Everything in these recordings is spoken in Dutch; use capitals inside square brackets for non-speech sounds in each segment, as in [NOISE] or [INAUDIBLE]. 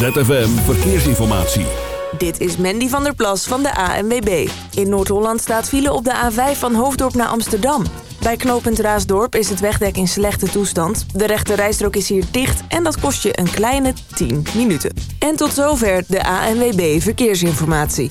ZFM Verkeersinformatie. Dit is Mandy van der Plas van de ANWB. In Noord-Holland staat file op de A5 van Hoofddorp naar Amsterdam. Bij knooppunt Raasdorp is het wegdek in slechte toestand. De rechte rijstrook is hier dicht en dat kost je een kleine 10 minuten. En tot zover de ANWB Verkeersinformatie.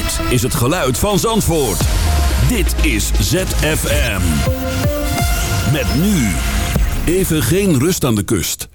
Dit is het geluid van Zandvoort. Dit is ZFM. Met nu. Even geen rust aan de kust.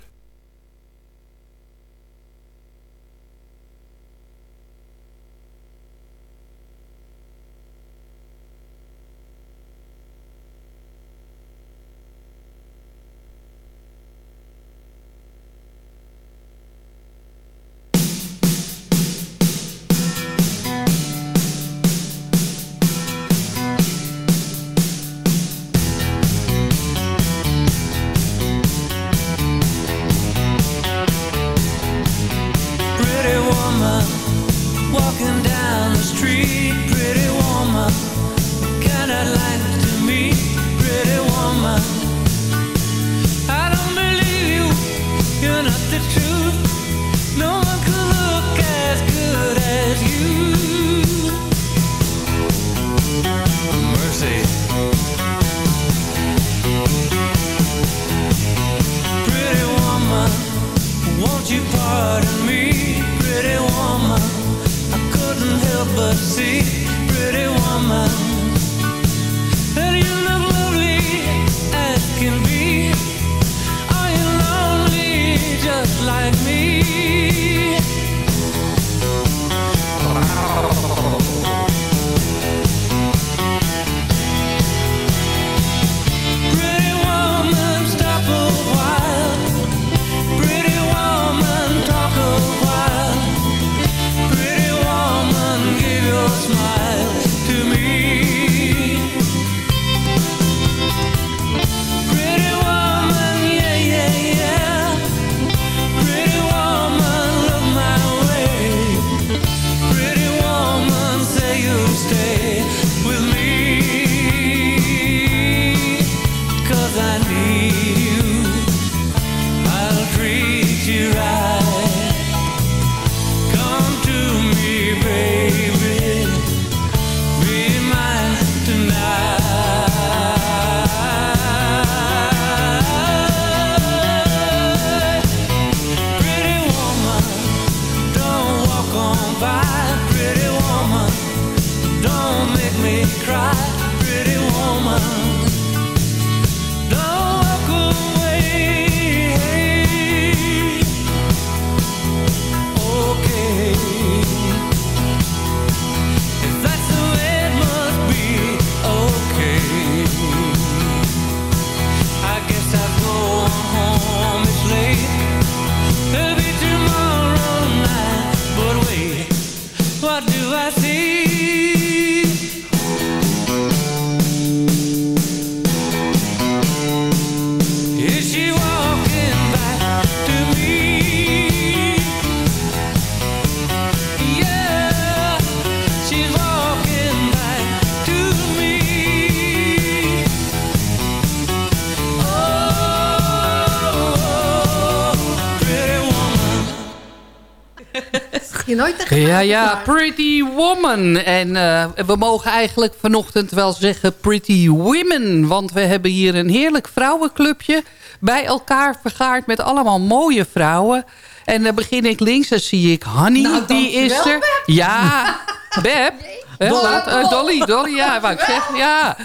Ja, ja, Pretty Woman. En eh, we mogen eigenlijk vanochtend wel zeggen Pretty Women. Want we hebben hier een heerlijk vrouwenclubje bij elkaar vergaard met allemaal mooie vrouwen. En dan begin ik links, dan zie ik Hanny, Nou, die is er. Beb. Ja, Beb. Hè, Dolly. laat- eh, Dolly, Dolly, ja, wou ik zeggen, ja.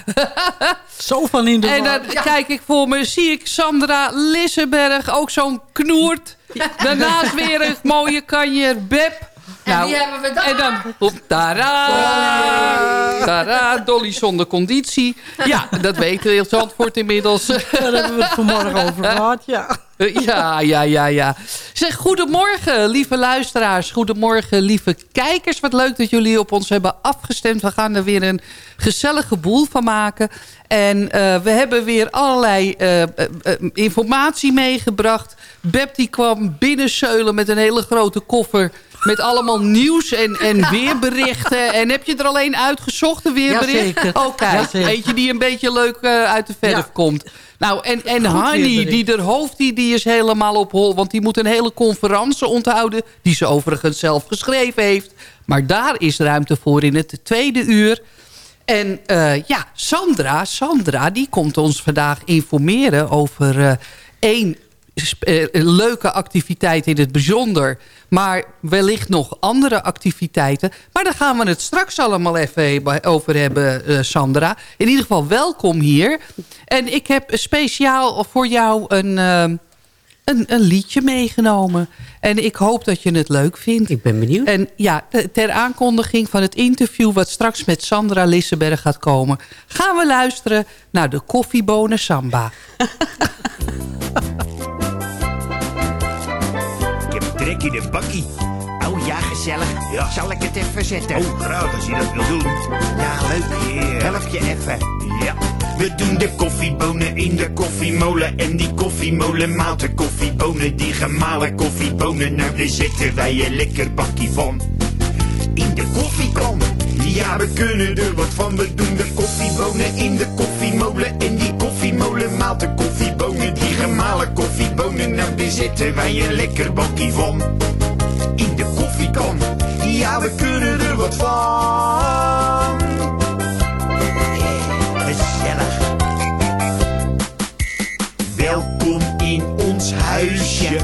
[LAUGHS] Zo van in de En dan kijk ik voor me, zie ik Sandra Lissenberg, ook zo'n knoert. Daarnaast weer een mooie kanjer Beb. Nou, die hebben we daar. En dan, op, tada, tada, Dolly zonder conditie. Ja, dat weten we in Zandvoort inmiddels. Daar hebben we het vanmorgen over gehad, ja. Ja, ja, ja, ja. Zeg, goedemorgen, lieve luisteraars. Goedemorgen, lieve kijkers. Wat leuk dat jullie op ons hebben afgestemd. We gaan er weer een gezellige boel van maken. En eh, we hebben weer allerlei eh, eh, informatie meegebracht. Beb die kwam binnenzeulen met een hele grote koffer... met allemaal nieuws en, en [LAUGHS] weerberichten. En heb je er alleen uitgezocht, een weerbericht? Jazeker. Kijk. Jazeker. Eentje die een beetje leuk uit de verf Ja. komt. Nou, en, en Hanny, die er hoofd, die, die is helemaal op hol. Want die moet een hele conferentie onthouden. Die ze overigens zelf geschreven heeft. Maar daar is ruimte voor in het tweede uur. En eh, ja, Sandra, Sandra, die komt ons vandaag informeren over eh, één sp- eh, leuke activiteit in het bijzonder. Maar wellicht nog andere activiteiten. Maar daar gaan we het straks allemaal even over hebben, eh, Sandra. In ieder geval welkom hier. En ik heb speciaal voor jou een, eh, een, een liedje meegenomen. En ik hoop dat je het leuk vindt. Ik ben benieuwd. En ja, te- ter aankondiging van het interview... wat straks met Sandra Lissenberg gaat komen... gaan we luisteren naar de koffiebonen samba. [LAUGHS] Trek in de bakkie. Oh ja, gezellig. Zal ik het even zetten? Oh, graag als je dat wil doen. Ja, leuk. Help je even. Ja. We doen de koffiebonen in de koffiemolen. En die koffiemolen maalt de koffiebonen. Die gemalen koffiebonen. Nou, daar zetten wij een lekker bakkie van. In de koffiekan. Ja, we kunnen er wat van. We doen de koffiebonen in de koffiemolen. En die koffiemolen maalt de koffiebonen. Die gemalen koffiebonen. Nou, daar zetten wij een lekker bakkie van in de koffiekan. Ja, we kunnen er wat van. Gezellig. Welkom in ons huisje.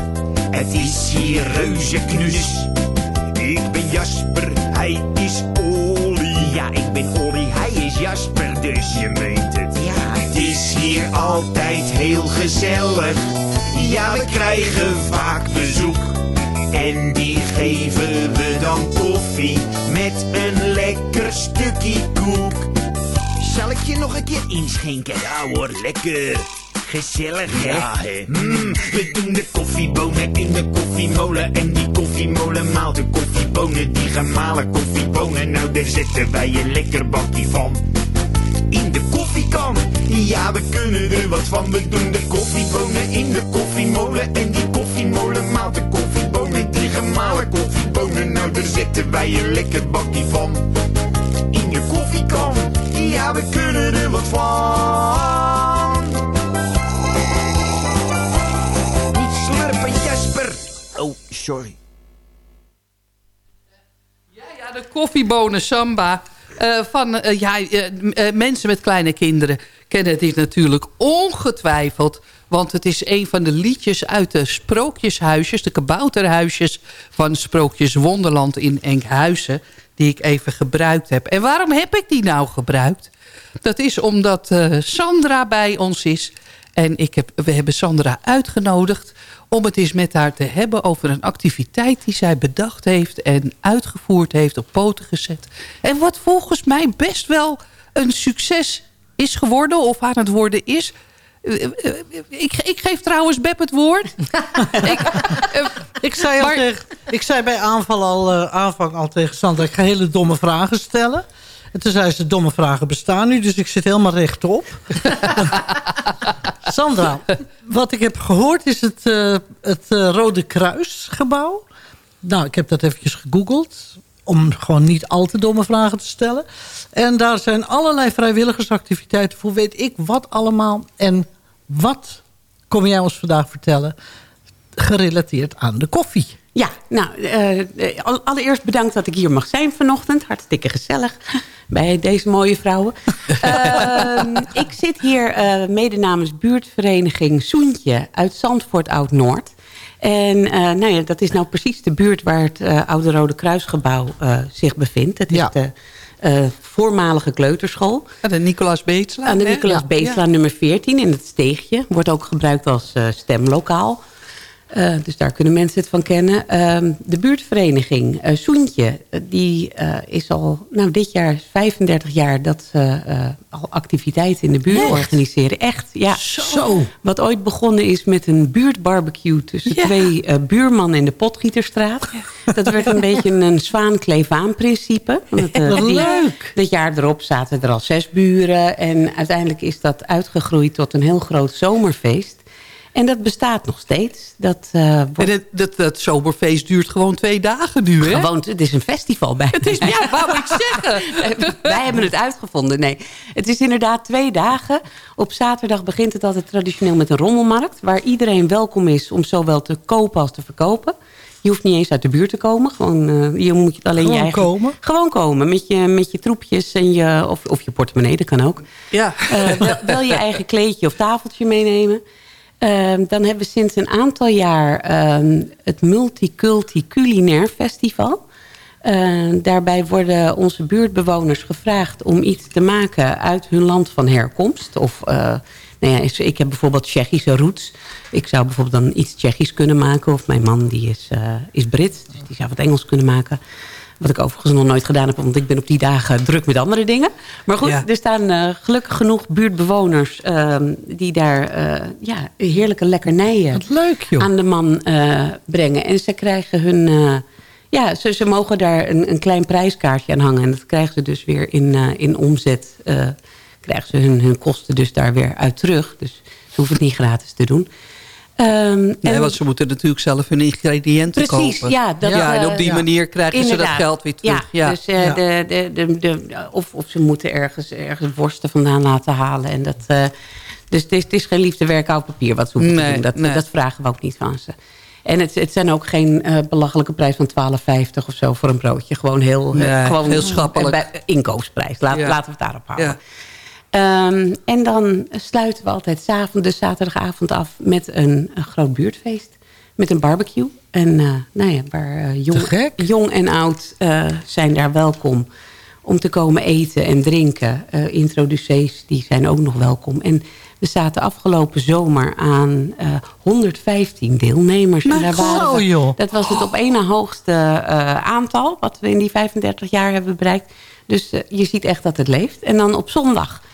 Het is hier reuze knus. Ik ben Jasper, hij is Olly. Ja, ik ben Olly, hij is Jasper, dus je meent het. Het is hier altijd heel gezellig. Ja, we krijgen vaak bezoek. En die geven we dan koffie met een lekker stukje koek. Zal ik je nog een keer inschenken? Ja hoor, lekker. Gezellig, hè? Ja, hè? Mm, we doen de koffiebonen in de koffiemolen. En die koffiemolen maalt de koffiebonen. Die gemalen koffiebonen. Nou, daar zetten wij een lekker bakkie van. In de koffiekan. Ja, we kunnen er wat van. We doen de koffiebonen in de koffiemolen. En die koffiemolen maalt de koffiebonen. Die gemalen koffiebonen. Nou, daar zetten wij een lekker bakkie van in je koffiekan. Ja, we kunnen er wat van. Niet slurpen, Jasper. Oh, sorry. Ja, ja, de koffiebonen samba. Eh, van eh, ja, eh, mensen met kleine kinderen kennen dit natuurlijk ongetwijfeld. Want het is een van de liedjes uit de sprookjeshuisjes... de kabouterhuisjes van Sprookjes Wonderland in Enkhuizen... die ik even gebruikt heb. En waarom heb ik die nou gebruikt? Dat is omdat eh, Sandra bij ons is. En ik heb, we hebben Sandra uitgenodigd om het eens met haar te hebben over een activiteit die zij bedacht heeft en uitgevoerd heeft, op poten gezet. En wat volgens mij best wel een succes is geworden of aan het worden is. Eh, eh, Ik, ik geef trouwens Beb het woord. [LAUGHS] ik, eh, Ik zei, al Maar- tegen, ik zei bij aanval al, eh, aanvang al tegen Sandra... ik ga hele domme vragen stellen. En toen zei ze, domme vragen bestaan nu, dus ik zit helemaal rechtop. [LAUGHS] Sandra, wat ik heb gehoord is het, eh, het eh, Rode Kruisgebouw. Nou, ik heb dat eventjes gegoogeld. Om gewoon niet al te domme vragen te stellen. En daar zijn allerlei vrijwilligersactiviteiten voor weet ik wat allemaal. En wat kom jij ons vandaag vertellen? Gerelateerd aan de koffie. Ja, nou, eh, al- allereerst bedankt dat ik hier mag zijn vanochtend. Hartstikke gezellig bij deze mooie vrouwen. [LAUGHS] Ehm, ik zit hier eh, mede namens buurtvereniging Soentje uit Zandvoort Oud-Noord. En eh, nou ja, dat is nou precies de buurt waar het Oude Rode Kruisgebouw zich bevindt. Het is Ja. de eh, voormalige kleuterschool. de Nicolaas Beetslaan. Aan de? Nicolaas Ja. Beeslaan nummer 14 in het Steegje. Wordt ook gebruikt als eh, stemlokaal. Eh, dus daar kunnen mensen het van kennen. Ehm, de buurtvereniging uh, Soentje, eh, die is al nou, dit jaar 35 jaar dat ze al activiteiten in de buurt Echt? organiseren. Echt, ja. Zo. Wat ooit begonnen is met een buurtbarbecue tussen Ja. twee buurmannen in de Potgieterstraat. Dat werd een beetje een zwaan-kleef-aan principe. Want het, eh, Wat die- leuk. Dat jaar erop zaten er al zes buren. En uiteindelijk is dat uitgegroeid tot een heel groot zomerfeest. En dat bestaat nog steeds. Dat eh, En dat, dat zomerfeest duurt gewoon twee dagen nu, hè? gewoon, het is een festival bij. Het is, ja, wou ik [LAUGHS] zeggen. Wij hebben het uitgevonden. Nee, het is inderdaad twee dagen. Op zaterdag begint het altijd traditioneel met een rommelmarkt... waar iedereen welkom is om zowel te kopen als te verkopen. Je hoeft niet eens uit de buurt te komen. Gewoon, eh, je moet alleen Gewoon je eigen... komen? Gewoon komen, met je, met je troepjes en je, of, of je portemonnee, dat kan ook. Ja. Wel, wel je eigen kleedje of tafeltje meenemen. Ehm, dan hebben we sinds een aantal jaar ehm, het Multiculti Culinair Festival. Eh, daarbij worden onze buurtbewoners gevraagd om iets te maken uit hun land van herkomst. Of, eh, nou ja, ik heb bijvoorbeeld Tsjechische roots. Ik zou bijvoorbeeld dan iets Tsjechisch kunnen maken. Of mijn man die is, eh, is Brit, dus die zou wat Engels kunnen maken. Wat ik overigens nog nooit gedaan heb, want ik ben op die dagen druk met andere dingen. Maar goed, Ja. er staan eh, gelukkig genoeg buurtbewoners ehm, die daar eh, ja, heerlijke lekkernijen leuk, aan de man eh, brengen. En ze krijgen hun... ja, ze, ze mogen daar een, een klein prijskaartje aan hangen. En dat krijgen ze dus weer in, in omzet. krijgen ze hun, hun kosten dus daar weer uit terug. Dus ze hoeven het niet gratis te doen. Ehm, Nee, en- want ze moeten natuurlijk zelf hun ingrediënten Precies, kopen. ja, dat, ja, en op die ja. manier krijgen ze dat geld weer terug. Ja, Ja, dus eh. De, de, de, de, of, of ze moeten ergens, ergens worsten vandaan laten halen. En dat, eh, dus het is, het is geen liefdewerk oud papier wat ze hoeven te doen. Dat, nee. dat vragen we ook niet van ze. En het, het zijn ook geen eh, belachelijke prijs van 12,50 of zo voor een broodje. Gewoon heel, Nee, gewoon heel schappelijk. bij- inkoopsprijs. Laat. Laten we het daarop houden. Ehm, en dan sluiten we altijd zaterdagavond af met een, een groot buurtfeest. Met een barbecue. En eh, nou ja, waar eh, jong, jong en oud eh, zijn daar welkom om te komen eten en drinken. Introducees, die zijn ook nog welkom. En we zaten afgelopen zomer aan eh 115 deelnemers. en daar waren we- zo, joh. dat was het op één na hoogste aantal... wat we in die 35 jaar hebben bereikt. Dus je ziet echt dat het leeft. En dan op zondag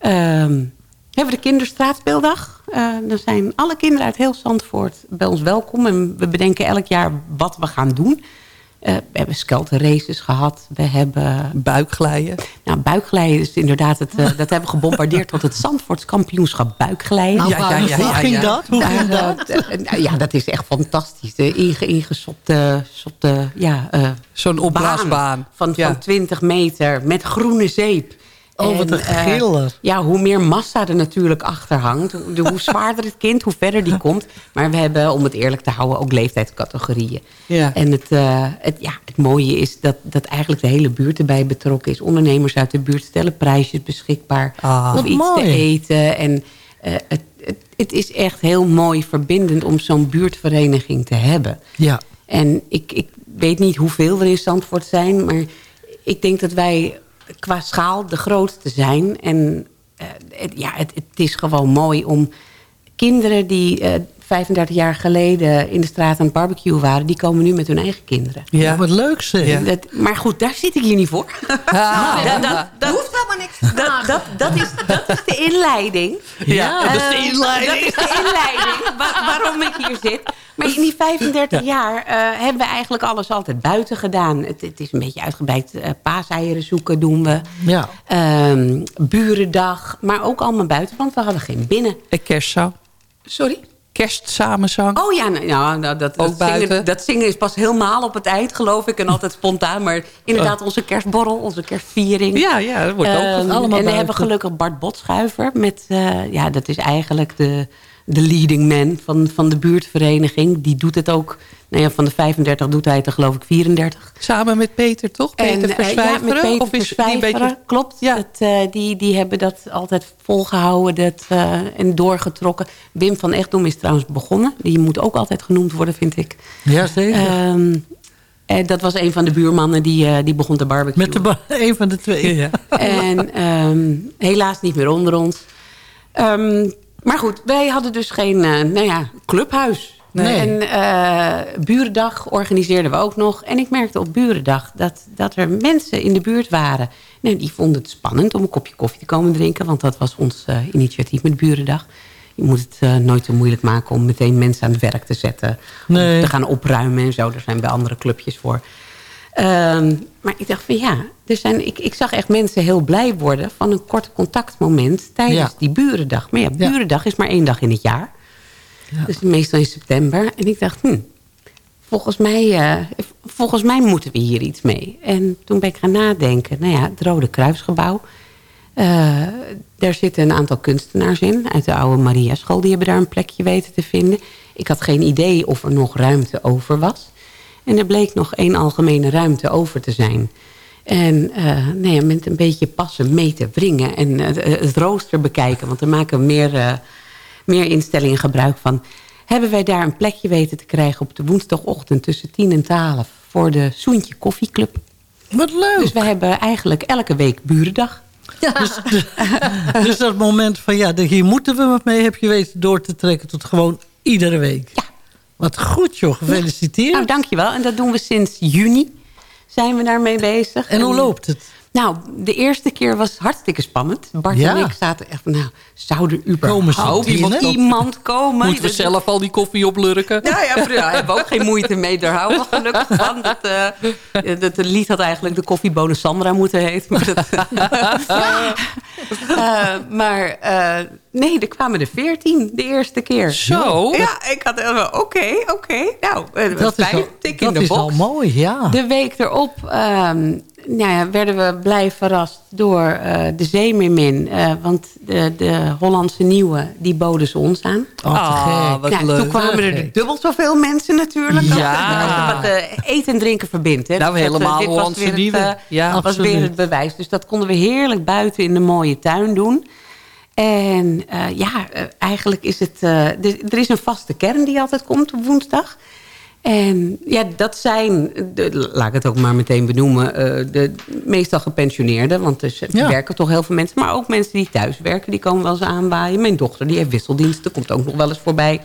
ehm, hebben we de kinderstraatspeeldag. Eh, dan zijn alle kinderen uit heel Zandvoort bij ons welkom. En we bedenken elk jaar wat we gaan doen. Eh, we hebben skelterraces gehad. We hebben Buikglijden. nou, buikglijden. is inderdaad het, eh, dat hebben we gebombardeerd tot het Zandvoorts kampioenschap buikglijden. Nou, Ja, ja, ja, hoe ja, ging ja. dat? Hoe ging dat? nou ja, dat is echt fantastisch. De inge, ingesopte sopte, ja, eh, Zo'n baan opblaasbaan. van, Ja. van 20 meter met groene zeep. Oh, wat een eh, giller. ja, hoe meer massa er natuurlijk achter hangt. Hoe, de- hoe zwaarder het kind, hoe verder die komt. Maar we hebben, om het eerlijk te houden, ook leeftijdscategorieën. Ja. En het, eh, het, ja, het mooie is dat, dat eigenlijk de hele buurt erbij betrokken is. Ondernemers uit de buurt stellen prijsjes beschikbaar. Ah. Wat iets mooi. te eten. En eh, het, het, het is echt heel mooi verbindend om zo'n buurtvereniging te hebben. Ja. En ik, ik weet niet hoeveel er in Zandvoort zijn... maar ik denk dat wij qua schaal de grootste zijn. En eh, ja, het, het is gewoon mooi om kinderen die eh 35 jaar geleden... in de straat aan het barbecue waren... die komen nu met hun eigen kinderen. Ja. Wat leuk zeg. Ja. Dat, maar goed, daar zit ik hier niet voor. [LAUGHS] Ah, [LAUGHS] Dat, dat, dat, hoeft helemaal niks dat, dat, dat, is, dat is de inleiding. Ja, dat is de Eh, inleiding. Dat is de inleiding wa- waarom ik hier zit. Maar in die 35 jaar eh, hebben we eigenlijk alles altijd buiten gedaan. Het, het is een beetje uitgebreid. eh paaseieren zoeken doen we. Ja. Ehm, burendag. Maar ook allemaal buiten, want we hadden geen binnen. En kerstzang. Sorry? Kerstsamenzang. Oh ja, nou, nou, dat, dat, zingen, dat zingen is pas helemaal op het eind, geloof ik. En altijd spontaan. Maar Oh. inderdaad, onze kerstborrel, onze kerstviering. Ja, ja, dat wordt ook Ehm, allemaal en we hebben gelukkig Bart Botschuiver. Met, eh, ja, dat is eigenlijk de, de leading man van, van de buurtvereniging. Die doet het ook. Nou ja, van de 35 doet hij het er geloof ik 34. Samen met Peter, toch? Peter En, eh, Verswijveren? ja, met Peter of is die beetje... klopt. Ja. Dat, eh, die, die hebben dat altijd volgehouden dat, eh, en doorgetrokken. Wim van Echtdom is trouwens begonnen. Die moet ook altijd genoemd worden, vind ik. Ja, zeker. Ehm, en dat was een van de buurmannen die, eh, die begon te barbecuen. Met de ba- [LAUGHS] een van de twee. Ja. En ehm, helaas niet meer onder ons. Ehm, maar goed, wij hadden dus geen eh, nou ja, clubhuis. Nee. En eh, Burendag organiseerden we ook nog. En ik merkte op Burendag dat, dat er mensen in de buurt waren. Nou, die vonden het spannend om een kopje koffie te komen drinken. Want dat was ons eh, initiatief met Burendag. Je moet het nooit te moeilijk maken om meteen mensen aan het werk te zetten. Nee. Om te gaan opruimen en zo. Daar zijn bij andere clubjes voor. Ehm, maar ik dacht van ja, er zijn, ik, ik zag echt mensen heel blij worden... van een kort contactmoment tijdens Ja. die Burendag. Maar ja, Ja. Burendag is maar één dag in het jaar. Dus meestal in september. En ik dacht, hm, volgens, mij, eh, volgens mij moeten we hier iets mee. En toen ben ik gaan nadenken. Nou ja, het Rode Kruisgebouw. Eh, daar zitten een aantal kunstenaars in. Uit de oude Maria School. Die hebben daar een plekje weten te vinden. Ik had geen idee of er nog ruimte over was. En er bleek nog één algemene ruimte over te zijn. En eh, nou ja, met een beetje passen, meten, wringen en eh, het rooster bekijken. Want er maken meer, eh, meer instellingen gebruik van. Hebben wij daar een plekje weten te krijgen op de woensdagochtend tussen 10 en 12 voor de Soentje Koffieclub. Wat leuk. Dus we hebben eigenlijk elke week burendag. Dus, [LAUGHS] dus dat moment van ja, hier moeten we wat mee... heb je weten door te trekken tot gewoon iedere week. Ja. Wat goed joh, gefeliciteerd. Nou, dankjewel. En dat doen we sinds juni. Zijn we daarmee bezig. en hoe loopt het? Nou, de eerste keer was hartstikke spannend. Bart Ja. en ik zaten echt van, nou, zou er Komen iemand, iemand komen? Moeten we Dat- zelf al die koffie oplurken? Ja, ja, prima. daar hebben we ook geen moeite mee. Daar houden we gelukkig van. Dat, eh, dat, het lied had eigenlijk de koffiebonen Sandra moeten heten. Maar, dat, Eh, maar eh, nee, er kwamen er veertien de eerste keer. Zo? Ja, ik had even, oké, oké. Nou, eh, Dat is, fijn. al, Tik in dat de is al mooi, ja. De week erop ehm, nou ja, werden we blij verrast door eh, de Zeemermin. eh want de, de Hollandse Nieuwe, die boden ze ons aan. Oh, te Ah, gek. wat Nou, leuk. toen kwamen er dubbel zoveel mensen natuurlijk. Ja. Wat eh, eten en drinken verbindt. Hè. Nou, Dus dat, helemaal was Hollandse weer het, Nieuwe. Ja, was absoluut. weer het bewijs. Dus dat konden we heerlijk buiten in de mooie tuin doen. En eh, ja, eigenlijk is het... eh, er, er is een vaste kern die altijd komt op woensdag. En ja, dat zijn, de, laat ik het ook maar meteen benoemen... eh, de meestal gepensioneerden. Want er Ja. werken toch heel veel mensen. Maar ook mensen die thuis werken, die komen wel eens aanwaaien. Mijn dochter, die heeft wisseldiensten, komt ook nog wel eens voorbij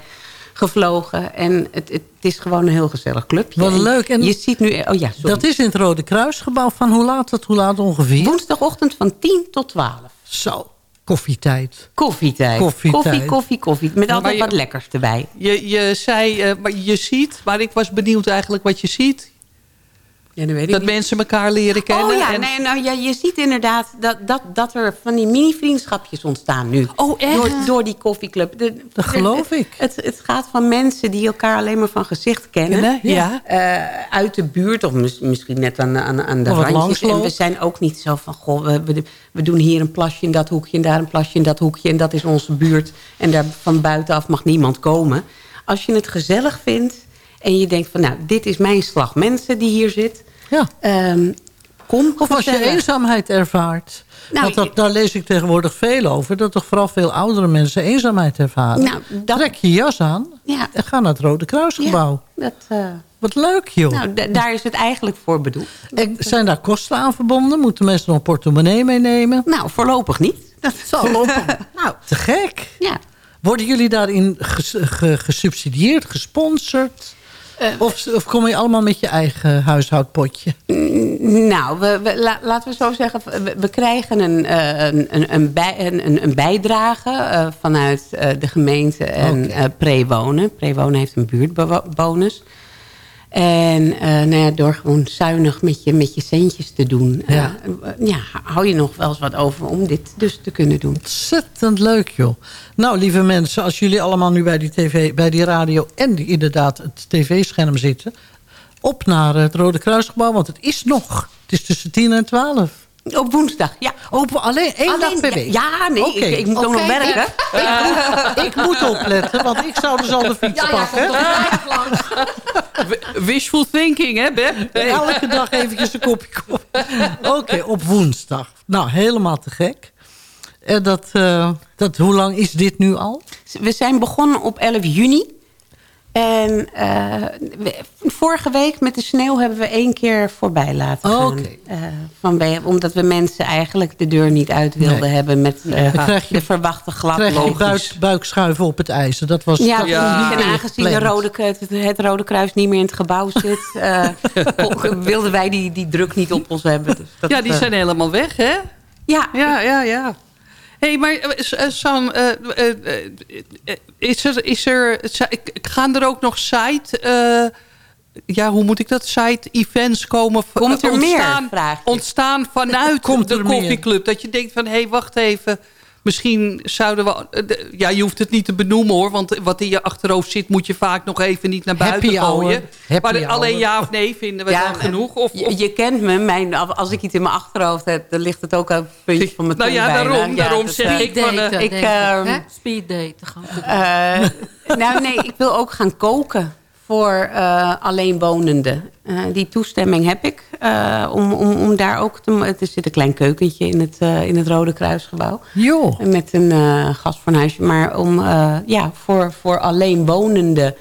gevlogen. En het, het is gewoon een heel gezellig clubje. Wat leuk. En je ziet nu... Oh ja, sorry. Dat is in het Rode Kruisgebouw. Van hoe laat tot hoe laat ongeveer? Woensdagochtend van 10 tot 12. Zo, koffietijd. Koffietijd. Koffietijd. Koffie, koffie, koffie. Met altijd je- wat lekkers erbij. Je, je zei, eh, maar je ziet, maar ik was benieuwd eigenlijk wat je ziet. Ja, dat weet Dat mensen elkaar leren kennen. Oh ja, en- nee, nou, ja, je ziet inderdaad dat, dat, dat er van die mini-vriendschapjes ontstaan nu. Oh, echt? Door, door die koffieclub. De- Dat de- geloof ik. Het, het gaat van mensen die elkaar alleen maar van gezicht kennen. Kennen, ja. Eh, uit de buurt of mis- misschien net aan, aan, aan de randjes. En we zijn ook niet zo van... Goh, we, we, we doen hier een plasje in dat hoekje en daar een plasje in dat hoekje. En dat is onze buurt. En daar van buitenaf mag niemand komen. Als je het gezellig vindt en je denkt van... nou, dit is mijn slag mensen die hier zit... Ja. Ehm, kom Of als je eenzaamheid ervaart. Nou, Want dat, daar lees ik tegenwoordig veel over. Dat toch vooral veel oudere mensen eenzaamheid ervaren. Nou, dat- Trek je jas aan Ja. en ga naar het Rode Kruisgebouw. Ja, dat, eh, Wat leuk joh. nou, da- daar is het eigenlijk voor bedoeld. En zijn daar kosten aan verbonden? Moeten mensen nog een portemonnee meenemen? Nou, voorlopig niet. Dat Zal lopen. [LAUGHS] nou, te gek. Ja. Worden jullie daarin ges- ge- gesubsidieerd, gesponsord? Eh, of, of kom je allemaal met je eigen huishoudpotje? Nou, we, we- la- laten we zo zeggen, we, we krijgen een, eh, een, een, een, bij, een, bijdrage eh, vanuit de gemeente en eh, Prewonen. Prewonen heeft een buurtbonus. En eh, nou ja, door gewoon zuinig met je, met je centjes te doen... eh, Ja. ja, hou je nog wel eens wat over om dit dus te kunnen doen. Ontzettend leuk, joh. Nou, lieve mensen, als jullie allemaal nu bij die, tv, bij die radio... en die, inderdaad het tv-scherm zitten... op naar het Rode Kruisgebouw, want het is nog. Het is tussen 10 en 12. Op woensdag, ja. Open alleen één Alleen- dag per week. Ja, nee, ik, ik moet ook nog werken. Ik, [LAUGHS] ik moet opletten, want ik zou dus al de fiets pakken. [LAUGHS] W- Wishful thinking, hè, Beb? Hey. Elke dag eventjes een kopje koffie. Oké, op woensdag. Nou, helemaal te gek. En dat, eh, dat, hoe lang is dit nu al? We zijn begonnen op 11 juni. En eh, we- vorige week met de sneeuw hebben we één keer voorbij laten gaan. Oké. Eh, omdat we mensen eigenlijk de deur niet uit wilden Nee. hebben... met eh, krijg je- de verwachte glad krijg je buik, buikschuiven op het ijzer. Dat was Ja, dat Ja. was niet en aangezien de. Rode, het, het Rode Kruis niet meer in het gebouw zit... eh, [LAUGHS] wilden wij die, die druk niet op ons hebben. Dus dat, Ja, die zijn helemaal weg, hè? ja, Ja, ja, ja. Hé, hey, maar eh, eh, Sam, eh, is er, is er, gaan er ook nog site, eh, ja, hoe moet ik dat, site events komen? Komt er meer, ontstaan, vraag je? ontstaan vanuit Komt de meer? koffieclub. Dat je denkt van, hé, hey, wacht even. Misschien zouden we... eh, Ja, je hoeft het niet te benoemen hoor. Want wat in je achterhoofd zit, moet je vaak nog even niet naar buiten Happy gooien. Happy maar alleen ja of nee vinden we Ja, dan genoeg? Of, Je, of- je kent me. Mijn, als ik iets in mijn achterhoofd heb, dan ligt het ook op het puntje van mijn Nou tong ja, bijna. daarom- daarom zeg eh, ik van, eh, ik, ehm, we doen. Eh, nou nee, ik wil ook gaan koken voor eh alleenwonenden. Eh, die toestemming heb ik. eh, om, om, om daar ook te... Er zit een klein keukentje in het, in het Rode Kruisgebouw. Joh. Met een gasfornuisje. Maar om, ja, voor, voor alleenwonenden...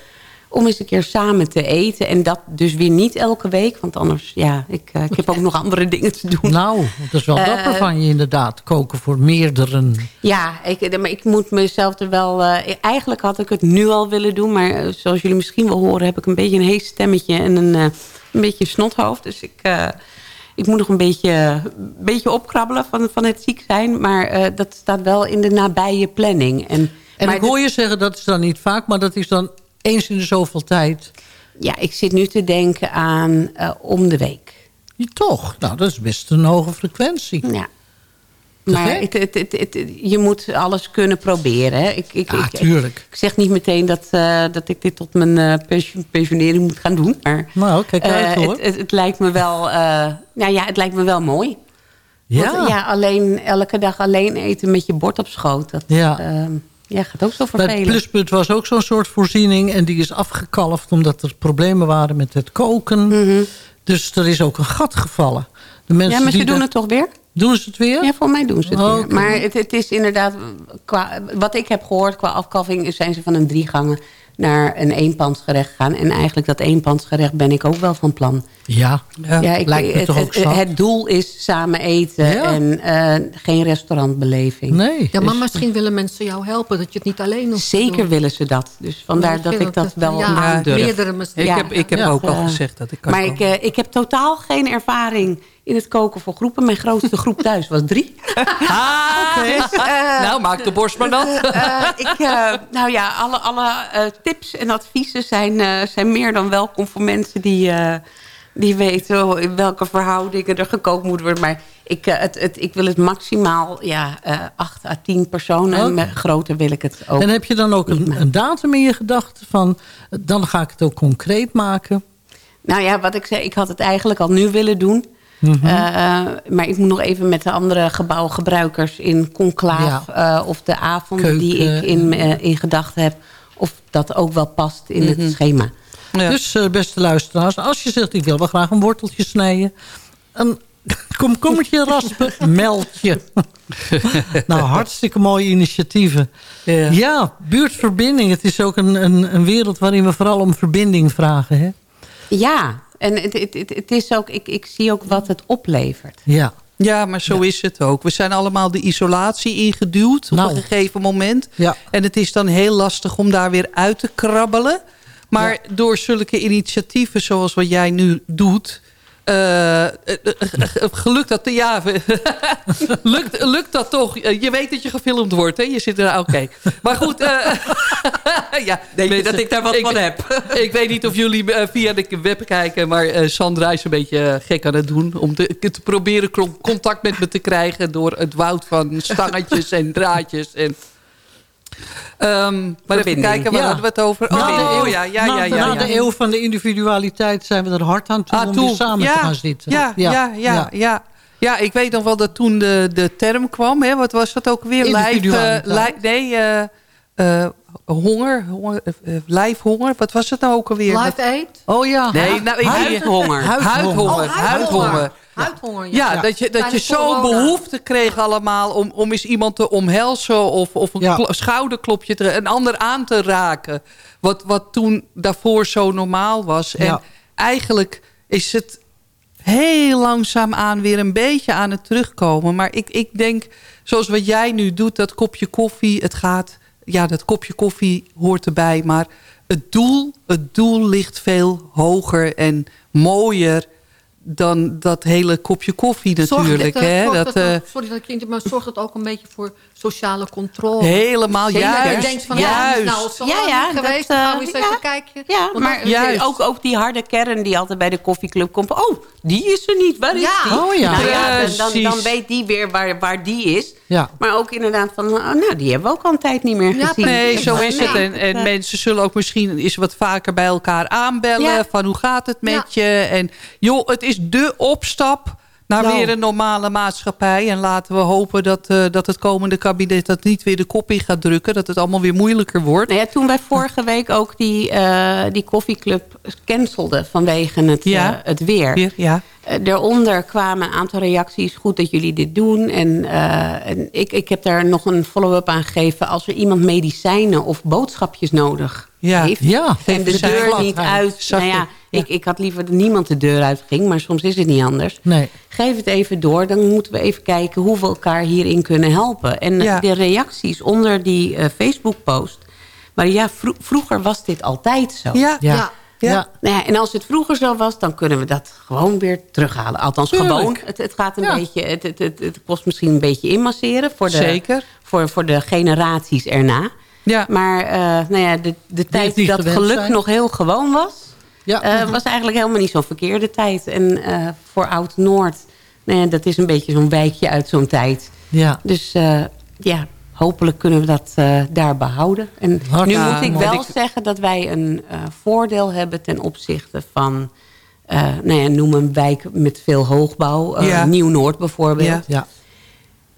om eens een keer samen te eten. En dat dus weer niet elke week. Want anders, ja, ik, eh, ik heb ook nog andere dingen te doen. Nou, dat is wel Eh, dapper van je inderdaad. Koken voor meerdere. Ja, ik, maar ik moet mezelf er wel... eh, eigenlijk had ik het nu al willen doen. Maar eh, zoals jullie misschien wel horen... heb ik een beetje een hees stemmetje en een, eh, een beetje een snothoofd. Dus ik, eh, ik moet nog een beetje, een beetje opkrabbelen van, van het ziek zijn. Maar eh, dat staat wel in de nabije planning. En, En maar ik hoor je zeggen, dat is dan niet vaak, maar dat is dan eens in de zoveel tijd. Ja, ik zit nu te denken aan eh, om de week. Ja, Toch? Nou, dat is best een hoge frequentie. Ja. Te Maar het, het, het, het- je moet alles kunnen proberen. Hè? Ik, ik, Ja, ik, tuurlijk. Ik zeg niet meteen dat, eh, dat ik dit tot mijn pension- pensionering moet gaan doen. Maar Nou, kijk uit hoor. het, lijkt me wel, nou ja, het lijkt me wel mooi. ja. Want, ja, alleen, elke dag alleen eten met je bord op schoot. Dat Ja. Ja, gaat ook zo Bij het vervelen. pluspunt was ook zo'n soort voorziening. En die is afgekalfd omdat er problemen waren met het koken. Dus er is ook een gat gevallen. De mensen Mhm. ja, maar ze die doen het toch weer? Doen ze het weer? Ja, voor mij doen ze het Oh, weer. Maar het, het is inderdaad, qua, wat ik heb gehoord qua afkalving... zijn ze van een driegangen naar een eenpansgerecht gegaan. En eigenlijk dat eenpansgerecht ben ik ook wel van plan. Ja, Ja. ik, lijkt me het, toch ook het, het doel is samen eten Ja. en eh, geen restaurantbeleving. Nee. Ja, maar misschien willen mensen jou helpen, dat je het niet alleen hoeft Zeker doen. willen ze dat. Dus vandaar dat ik dat wel ja, aandurf. meerdere mensen. ik Ja. heb, ik heb Ja. ook al gezegd dat ik kan Maar ik, eh, ik heb totaal geen ervaring in het koken voor groepen. Mijn grootste groep thuis was drie. [LAUGHS] Ah, [LAUGHS] Dus, eh, nou, maak de borst maar nat. Eh, ik, eh, nou ja, alle, alle tips en adviezen zijn, zijn meer dan welkom voor mensen die, die weten in welke verhoudingen er gekookt moet worden. Maar ik, het, het, ik wil het maximaal ja, 8 à 10 personen. Met groter wil ik het ook. En heb je dan ook een, een datum in je gedachten van... dan ga ik het ook concreet maken? Nou ja, wat ik zei, ik had het eigenlijk al nu willen doen. Mhm. Eh, maar ik moet nog even met de andere gebouwgebruikers in conclaaf... eh, of de avonden die ik in, eh, in gedachten heb... of dat ook wel past in het schema. Ja. Dus eh, beste luisteraars, als je zegt... ik wil wel graag een worteltje snijden... een [LAUGHS] komkommertje raspen, [LAUGHS] meld je. [LAUGHS] nou, hartstikke mooie initiatieven. Ja. Ja. buurtverbinding. Het is ook een, een, een wereld waarin we vooral om verbinding vragen. Hè? Ja, en het, het, het, het is ook, ik, ik zie ook wat het oplevert. Ja. Ja, maar zo is het ook. We zijn allemaal de isolatie ingeduwd op Nou. een gegeven moment. Ja. En het is dan heel lastig om daar weer uit te krabbelen. Maar door zulke initiatieven zoals wat jij nu doet... eh, eh, eh, gelukt dat, ja, [LAUGHS] lukt, lukt dat toch? Je weet dat je gefilmd wordt, hè? Je zit er, oké. Maar goed, eh, [LAUGHS] ja, mensen, dat ik daar wat van heb? [LAUGHS] ik weet niet of jullie via de web kijken, maar Sandra is een beetje gek aan het doen. Om te, te proberen contact met me te krijgen door het woud van stangetjes en draadjes. En, Ehm, maar even kijken, waar Ja. hadden we het over? Na de Oh, eeuw- oh ja, ja, na, ja. ja, na ja. de eeuw van de individualiteit zijn we er hard aan toe Ah, om weer samen ja, te gaan zitten. Ja, ja, ja, ja, ja. ik weet nog wel dat toen de, de term kwam. Hè, wat was dat ook weer? Lijf, eh, lijf- nee, eh, eh, honger, honger eh, lijfhonger. Wat was het nou ook alweer? Live Aid? Oh ja. Nee, nou, ik Huidhonger. Huidhonger. Oh, huidhonger. Huidhonger. Ja. Ja, dat je, dat je zo'n behoefte kreeg allemaal... om, om eens iemand te omhelzen of, of een Ja. schouderklopje... Te, een ander aan te raken. Wat, wat toen daarvoor zo normaal was. En Ja. eigenlijk is het heel langzaam aan weer een beetje aan het terugkomen. Maar ik, ik denk, zoals wat jij nu doet, dat kopje koffie... het gaat, ja, dat kopje koffie hoort erbij. Maar het doel, het doel ligt veel hoger en mooier... dan dat hele kopje koffie Zorg natuurlijk. eh, hè? zorg Dat, dat, eh, ook- sorry dat ik je maar zorg dat ook een beetje voor sociale controle. helemaal Zeker. juist. Je denkt van, juist. nou, zo Ja, ja, geweest, dat, dan eh, gaan we eens ja. even kijken. Ja, maar ook, ook die harde kern die altijd bij de koffieclub komt. Oh, die is er niet. Waar is Ja. die? Oh, ja. Nou ja, dan, dan, weet die weer waar, waar die is. Ja. Maar ook inderdaad van, oh, nou, die hebben we ook al een tijd niet meer Ja, gezien. Nee, zo is het. En, en mensen zullen ook misschien eens wat vaker bij elkaar aanbellen. Ja. Van hoe gaat het met Ja. je? En joh, het is de opstap naar Nou. weer een normale maatschappij. En laten we hopen dat, eh, dat het komende kabinet dat niet weer de kop in gaat drukken. Dat het allemaal weer moeilijker wordt. Nou ja, toen wij vorige week ook die, eh, die koffieclub cancelden vanwege het, Ja. eh, het weer. Weer, ja. Daaronder kwamen een aantal reacties. Goed dat jullie dit doen. En, en ik, ik heb daar nog een follow-up aan gegeven. Als er iemand medicijnen of boodschapjes nodig Ja. heeft. Ja, en de de deur niet uit. Nou ja, ik, ik had liever dat niemand de deur uit ging. Maar soms is het niet anders. Nee. Geef het even door. Dan moeten we even kijken hoe we elkaar hierin kunnen helpen. En Ja. de reacties onder die eh, Facebook-post. Maar ja, vro- vroeger was dit altijd zo. Ja. Ja. Ja. Ja. Ja. Nou ja, en als het vroeger zo was, dan kunnen we dat gewoon weer terughalen. Althans, Tuurlijk. gewoon. Het, het gaat een Ja. beetje. Het, het, het, het kost misschien een beetje inmasseren voor de, Zeker. Voor, voor de generaties erna. Ja. Maar eh, nou ja, de, de tijd dat geluk zijn. nog heel gewoon was, Ja. eh, was eigenlijk helemaal niet zo'n verkeerde tijd. En eh, voor Oud-Noord, nou ja, dat is een beetje zo'n wijkje uit zo'n tijd. ja. Dus eh, ja, hopelijk kunnen we dat daar behouden. En nu moet ik wel zeggen dat wij een voordeel hebben ten opzichte van... nou ja, noem een wijk met veel hoogbouw. Ja. Nieuw-Noord bijvoorbeeld. Ja. Ja.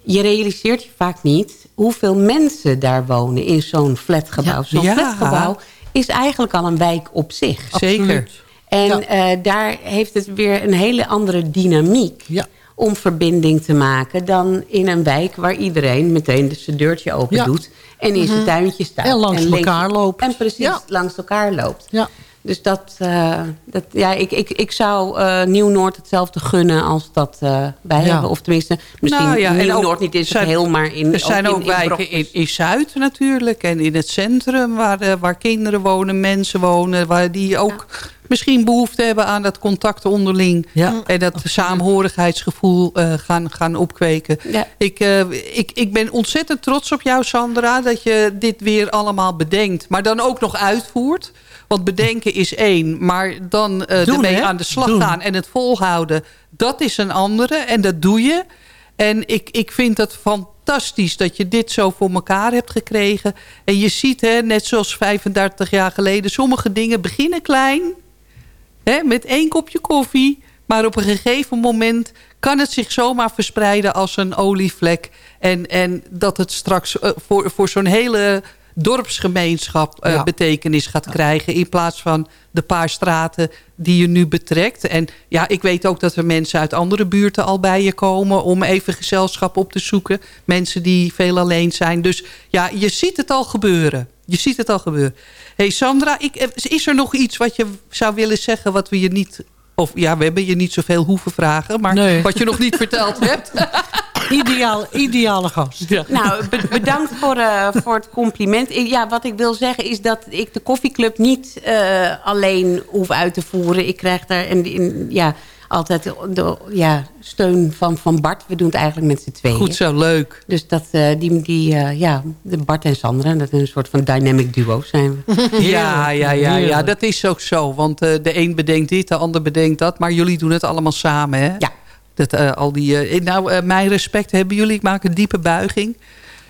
Je realiseert je vaak niet hoeveel mensen daar wonen in zo'n flatgebouw. Zo'n Ja. flatgebouw is eigenlijk al een wijk op zich. Zeker. En Ja. eh, daar heeft het weer een hele andere dynamiek Ja. om verbinding te maken... dan in een wijk waar iedereen meteen dus zijn deurtje open Ja. doet... en in zijn tuintje staat. En langs elkaar loopt. En precies, langs elkaar loopt. Ja. Dus dat, eh, dat ja, ik, ik, ik zou eh, Nieuw-Noord hetzelfde gunnen als dat eh wij Ja. hebben. Of tenminste, misschien Nou ja, Nieuw-Noord niet in zijn geheel, maar in Er zijn in- ook in wijken in, in Zuid natuurlijk. En in het centrum waar, waar kinderen wonen, mensen wonen. Waar die ook misschien behoefte hebben aan dat contact onderling. En dat saamhorigheidsgevoel gaan, gaan opkweken. Ik, ik, ik ben ontzettend trots op jou, Sandra. Dat je dit weer allemaal bedenkt. Maar dan ook nog uitvoert. Want bedenken is één. Maar dan eh Doen, ermee hè? aan de slag Doen. gaan en het volhouden. Dat is een andere. En dat doe je. En ik, ik vind het fantastisch dat je dit zo voor elkaar hebt gekregen. En je ziet, hè, net zoals 35 jaar geleden... sommige dingen beginnen klein. Hè, met één kopje koffie. Maar op een gegeven moment kan het zich zomaar verspreiden als een olievlek. En, en dat het straks eh, voor, voor zo'n hele dorpsgemeenschap Ja. betekenis gaat krijgen. In plaats van de paar straten die je nu betrekt. En ja, ik weet ook dat er mensen uit andere buurten al bij je komen... om even gezelschap op te zoeken. Mensen die veel alleen zijn. Dus ja, je ziet het al gebeuren. Je ziet het al gebeuren. hey Sandra, ik, eh, is er nog iets wat je zou willen zeggen... wat we je niet... Of ja, we hebben je niet zoveel hoeven vragen... maar Nee. wat je nog niet verteld [LAUGHS] hebt. Ideaal, ideale gast. Ja. Nou, be- bedankt voor, eh, voor het compliment. Ik- Ja, wat ik wil zeggen is dat ik de koffieclub niet eh, alleen hoef uit te voeren. Ik krijg daar en, in, ja, altijd de, de- ja, steun van, van Bart. We doen het eigenlijk met z'n tweeën. Goed zo, leuk. Dus dat, eh, die, die, eh, ja, de Bart en Sandra, dat is een soort van dynamic duo zijn we. [LAUGHS] Ja, ja, ja, ja, dat is ook zo. Want eh, de een bedenkt dit, de ander bedenkt dat. Maar jullie doen het allemaal samen, hè? Ja. Dat, eh, al die, eh, nou, eh, mijn respect hebben jullie. Ik maak een diepe buiging.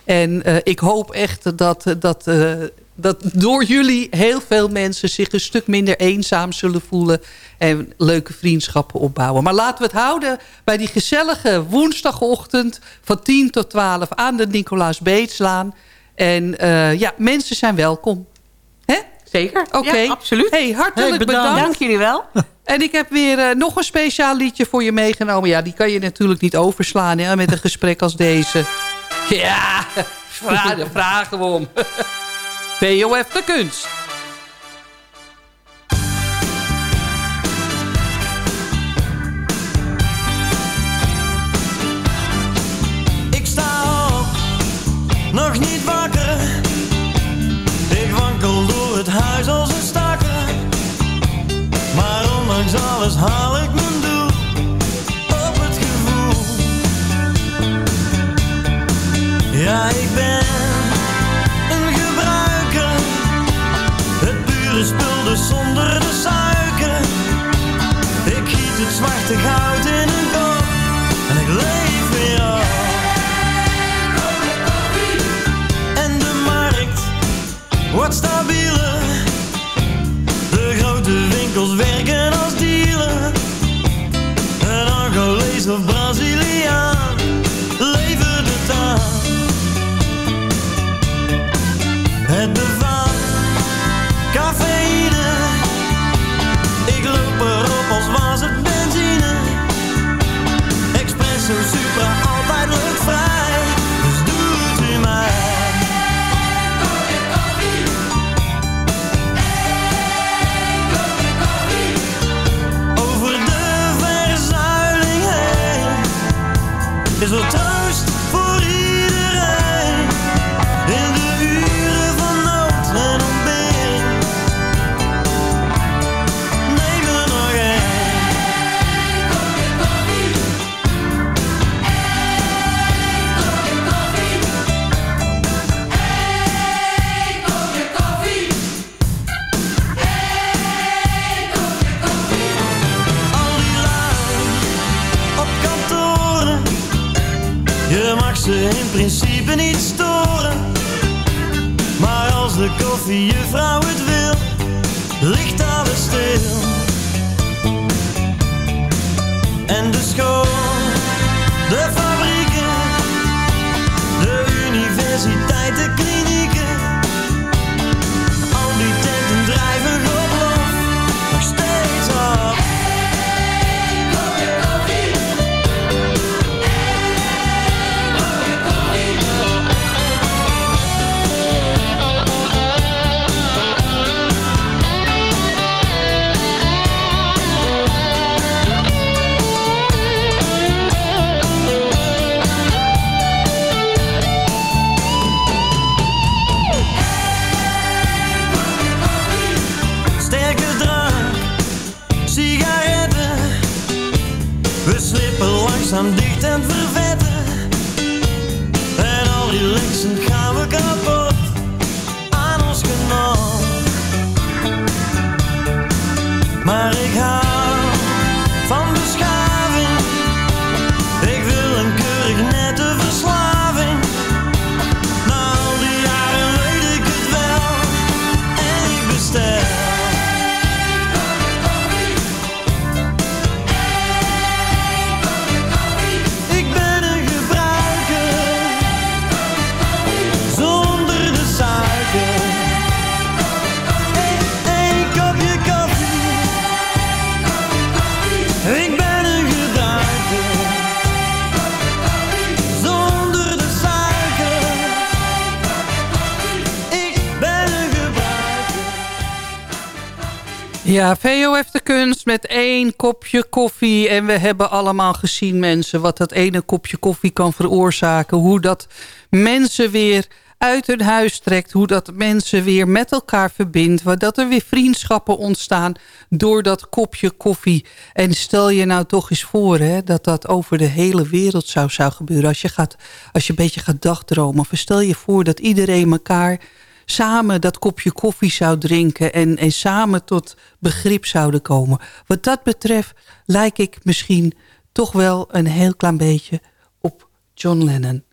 En eh, ik hoop echt dat, dat, eh, dat door jullie heel veel mensen zich een stuk minder eenzaam zullen voelen. En leuke vriendschappen opbouwen. Maar laten we het houden bij die gezellige woensdagochtend van 10 tot 12 aan de Nicolaas Beetslaan. En eh, ja, mensen zijn welkom. Hè? Zeker, Oké. ja, absoluut. Hey, hartelijk Hey, bedankt. bedankt. Dank jullie wel. En ik heb weer eh, nog een speciaal liedje voor je meegenomen. Ja, die kan je natuurlijk niet overslaan hè, met een gesprek als deze. Ja, [LAUGHS] vra- daar vragen we om. [LAUGHS] VOF de kunst. Ik sta op, nog niet wakker. Ik wankel door het huis als een stakker. Maar ondanks alles haal ik mijn doel op het gevoel. Ja, ik ben een gebruiker. Het pure spul dus zonder Ja, VOF de kunst met één kopje koffie. En we hebben allemaal gezien, mensen, wat dat ene kopje koffie kan veroorzaken. Hoe dat mensen weer uit hun huis trekt. Hoe dat mensen weer met elkaar verbindt. Dat er weer vriendschappen ontstaan door dat kopje koffie. En stel je nou toch eens voor hè, dat dat over de hele wereld zou, zou gebeuren. Als je, gaat, als je een beetje gaat dagdromen. Stel je voor dat iedereen elkaar samen dat kopje koffie zou drinken... en, en samen tot begrip zouden komen. Wat dat betreft lijk ik misschien toch wel een heel klein beetje op John Lennon.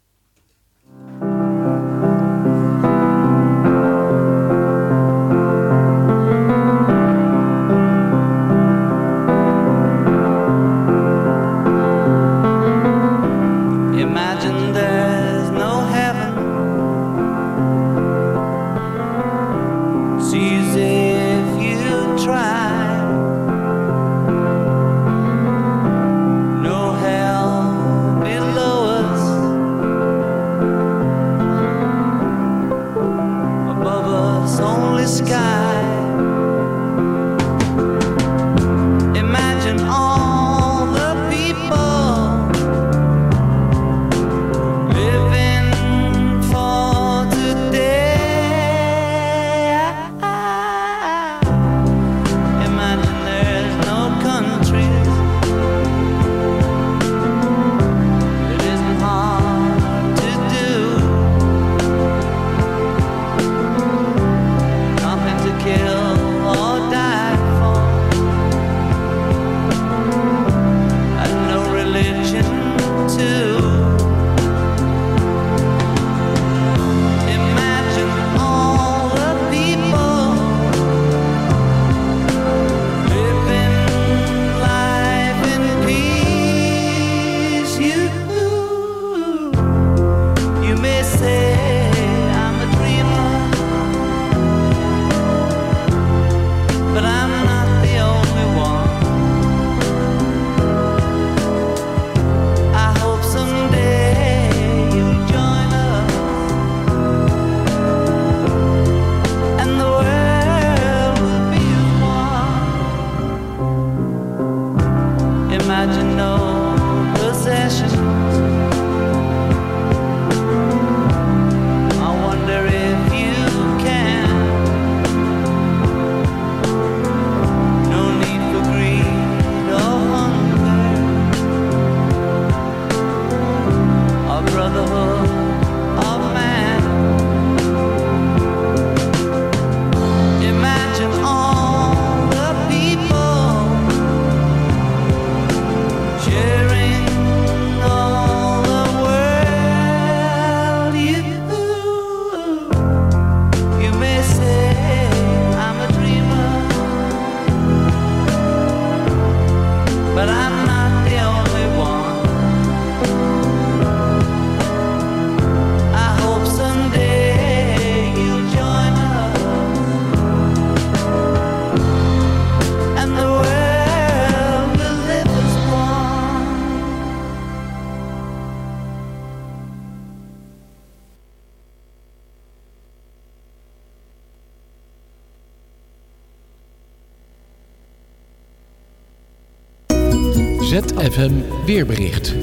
Weerbericht.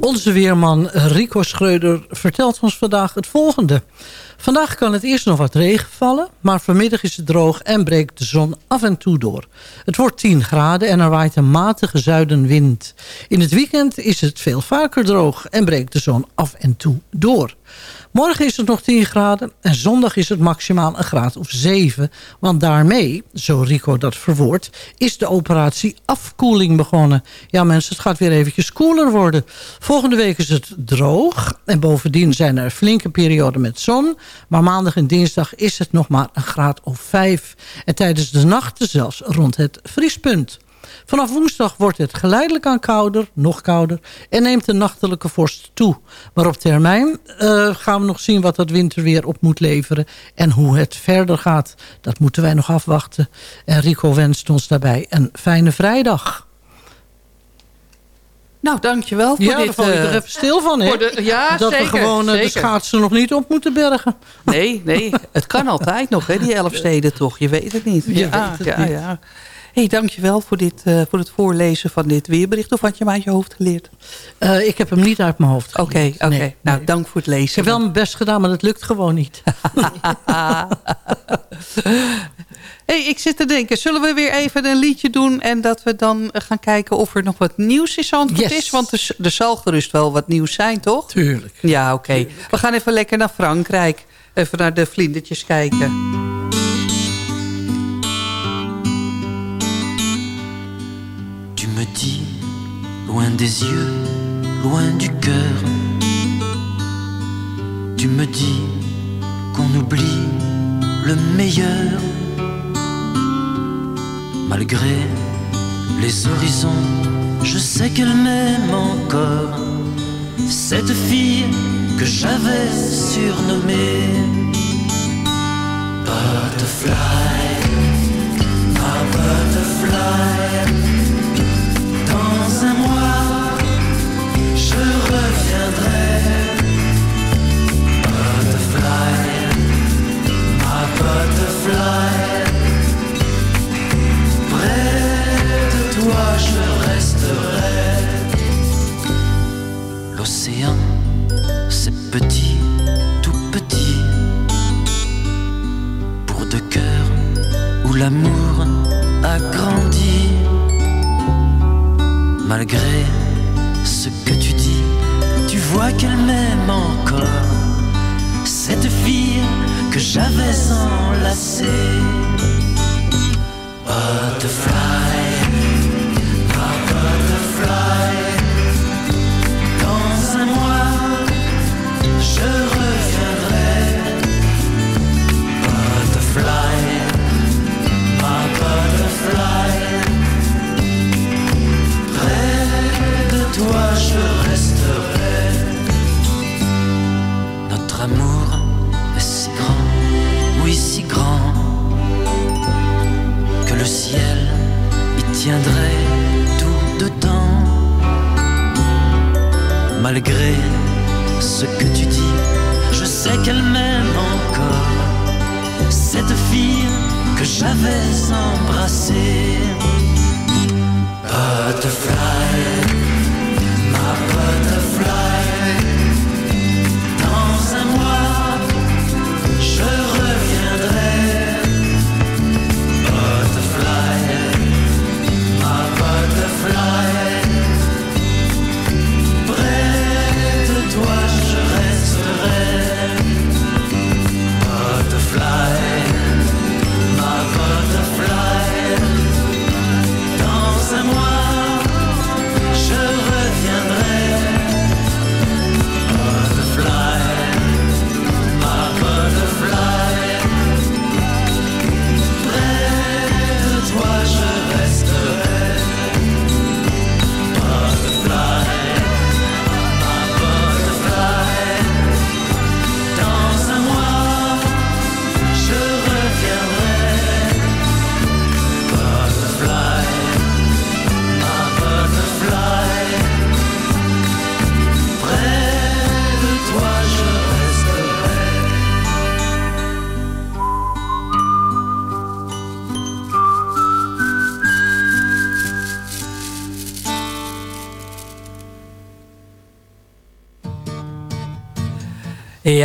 Onze weerman Rico Schreuder vertelt ons vandaag het volgende. Vandaag kan het eerst nog wat regen vallen, maar vanmiddag is het droog en breekt de zon af en toe door. Het wordt 10 graden en er waait een matige zuidenwind. In het weekend is het veel vaker droog en breekt de zon af en toe door. Morgen is het nog 10 graden en zondag is het maximaal een graad of 7. Want daarmee, zo Rico dat verwoordt, is de operatie afkoeling begonnen. Ja mensen, het gaat weer eventjes koeler worden. Volgende week is het droog en bovendien zijn er flinke perioden met zon. Maar maandag en dinsdag is het nog maar een graad of 5. En tijdens de nachten zelfs rond het vriespunt. Vanaf woensdag wordt het geleidelijk aan kouder, nog kouder... en neemt de nachtelijke vorst toe. Maar op termijn eh, gaan we nog zien wat dat winterweer op moet leveren... en hoe het verder gaat. Dat moeten wij nog afwachten. En Rico wenst ons daarbij een fijne vrijdag. Nou, dankjewel voor ja, dit... daar val je eh, er even stil van, hè? ja, dat zeker, we gewoon eh, de schaatsen nog niet op moeten bergen. Nee, nee, het kan altijd nog, hè, die [LAUGHS] elf steden toch. Je weet het niet. Je ja, weet het ja, niet. ja. Hey, dankjewel voor, dit, eh, voor het voorlezen van dit weerbericht. Of had je hem uit je hoofd geleerd? Eh, ik heb hem niet uit mijn hoofd Oké, oké. Nee, nou, nee. dank voor het lezen. Ik heb wel mijn best gedaan, maar dat lukt gewoon niet. [LAUGHS] hey, ik zit te denken, zullen we weer even een liedje doen... en dat we dan gaan kijken of er nog wat nieuws in Zandvoort Yes. is? Want er, er zal gerust wel wat nieuws zijn, toch? Tuurlijk. Ja, oké. We gaan even lekker naar Frankrijk. Even naar de vlindertjes kijken. Dis, loin des yeux, loin du cœur. Tu me dis qu'on oublie le meilleur. Malgré les horizons, je sais qu'elle m'aime encore. Cette fille que j'avais surnommée Butterfly, butterfly.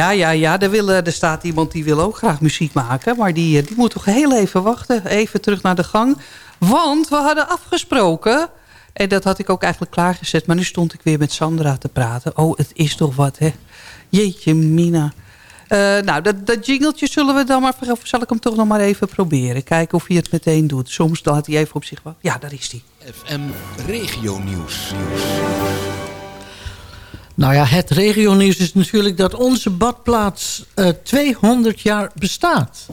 Ja, ja, ja. Er, wil, er staat iemand die wil ook graag muziek maken. Maar die, eh, die moet toch heel even wachten. Even terug naar de gang. Want we hadden afgesproken... En dat had ik ook eigenlijk klaargezet. Maar nu stond ik weer met Sandra te praten. Oh, het is toch wat, hè? Jeetje, Mina. Eh, nou, dat, dat jingeltje zullen we dan maar... Of zal ik hem toch nog maar even proberen? Kijken of hij het meteen doet. Soms laat hij even op zich wachten. Ja, daar is hij. FM Regio Nieuws. Nou ja, het regionieuws is natuurlijk dat onze badplaats eh, 200 jaar bestaat.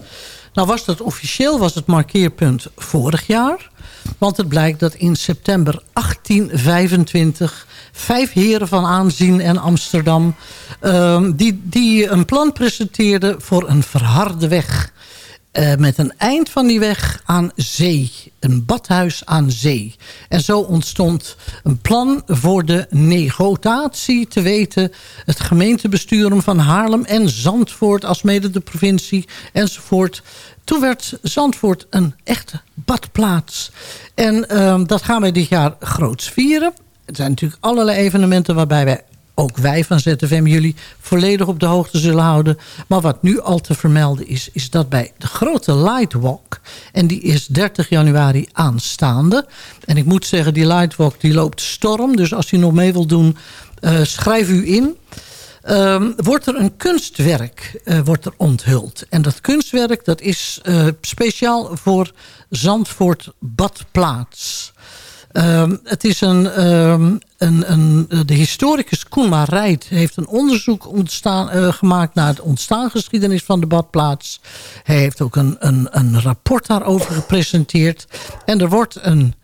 Nou was dat officieel, was het markeerpunt vorig jaar. Want het blijkt dat in september 1825 vijf heren van aanzien en Amsterdam... eh, die, die een plan presenteerden voor een verharde weg... Eh, met een eind van die weg aan zee. Een badhuis aan zee. En zo ontstond een plan voor de negotatie. Te weten het gemeentebestuur van Haarlem en Zandvoort... als mede de provincie enzovoort. Toen werd Zandvoort een echte badplaats. En ehm, dat gaan wij dit jaar groots vieren. Er zijn natuurlijk allerlei evenementen waarbij wij ook wij van ZFM jullie volledig op de hoogte zullen houden. Maar wat nu al te vermelden is, is dat bij de grote Lightwalk... en die is 30 januari aanstaande. En ik moet zeggen, die Lightwalk die loopt storm. Dus als u nog mee wilt doen, eh, schrijf u in. Ehm, wordt er een kunstwerk eh, wordt er onthuld. En dat kunstwerk dat is eh, speciaal voor Zandvoort Badplaats. Ehm, het is een, ehm, een, een, de historicus Koen Marijt heeft een onderzoek ontstaan, eh, gemaakt naar de ontstaansgeschiedenis van de badplaats. Hij heeft ook een, een, een rapport daarover gepresenteerd. En er wordt een,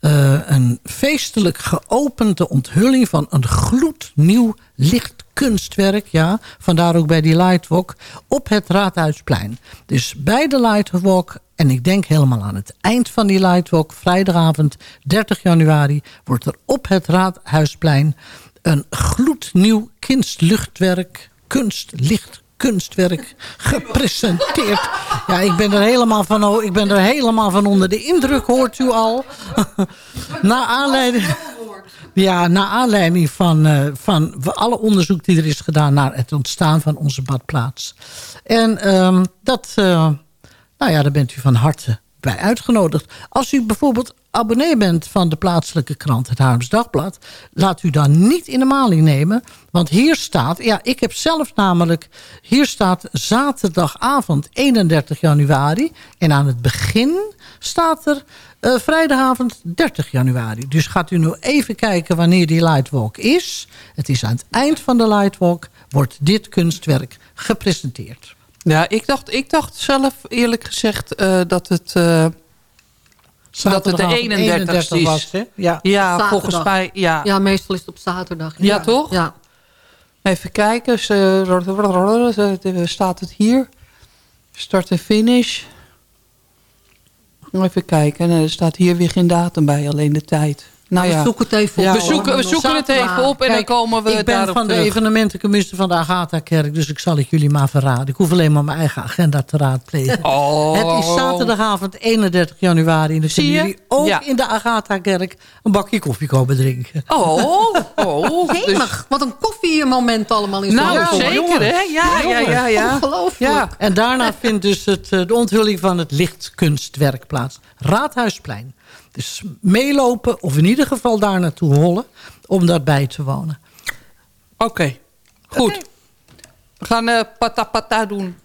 eh, een feestelijk geopende onthulling van een gloednieuw lichtkunstwerk. Ja, vandaar ook bij die Lightwalk op het Raadhuisplein. Dus bij de Lightwalk en ik denk helemaal aan het eind van die Lightwalk, vrijdagavond 30 januari, wordt er op het Raadhuisplein een gloednieuw kunstluchtwerk, kunstlicht kunstwerk gepresenteerd. Ja, ik ben er helemaal van, ik ben er helemaal van onder de indruk, hoort u al. [LAUGHS] Na aanleiding... Ja, naar aanleiding van, eh, van alle onderzoek die er is gedaan... naar het ontstaan van onze badplaats. En ehm, dat... eh, nou ja, daar bent u van harte bij uitgenodigd. Als u bijvoorbeeld abonnee bent van de plaatselijke krant, het Haarlems Dagblad... laat u dan niet in de maling nemen. Want hier staat, ja, ik heb zelf namelijk... hier staat zaterdagavond 31 januari. En aan het begin staat er eh, vrijdagavond 30 januari. Dus gaat u nu even kijken wanneer die Lightwalk is. Het is aan het eind van de Lightwalk... wordt dit kunstwerk gepresenteerd. Ja, ik dacht, ik dacht zelf eerlijk gezegd eh, dat het... eh, dat het de Zaterdagavond 31 is. was, hè? Ja. Ja, Zaterdag. volgens mij, ja. Ja, meestal is het op zaterdag. Ja, toch? Ja. Even kijken, ze- staat het hier? Start en finish. Even kijken, nee, er staat hier weer geen datum bij, alleen de tijd. Nou We ja, zoeken het even Ja, op. we zoeken, we zoeken het even op en Kijk, dan komen we ik ben daarop van de evenementencommissie van de Agatha-kerk... dus ik zal het jullie maar verraden. Ik hoef alleen maar mijn eigen agenda te raadplegen. Oh. Het is zaterdagavond 31 januari... en dan Zie kunnen je? jullie ook Ja. in de Agatha-kerk... een bakje koffie komen drinken. Oh, [LAUGHS] oh. Dus, Hemig, wat een koffiemoment allemaal in nou, zo'n zeker hè? Ja, ja, ja, ja. Ongelooflijk. Ja. En daarna vindt dus het, eh, de onthulling van het lichtkunstwerk plaats. Raadhuisplein. Dus meelopen of in ieder geval daar naartoe hollen... om daarbij te wonen. Oké, goed. We gaan eh pata pata doen.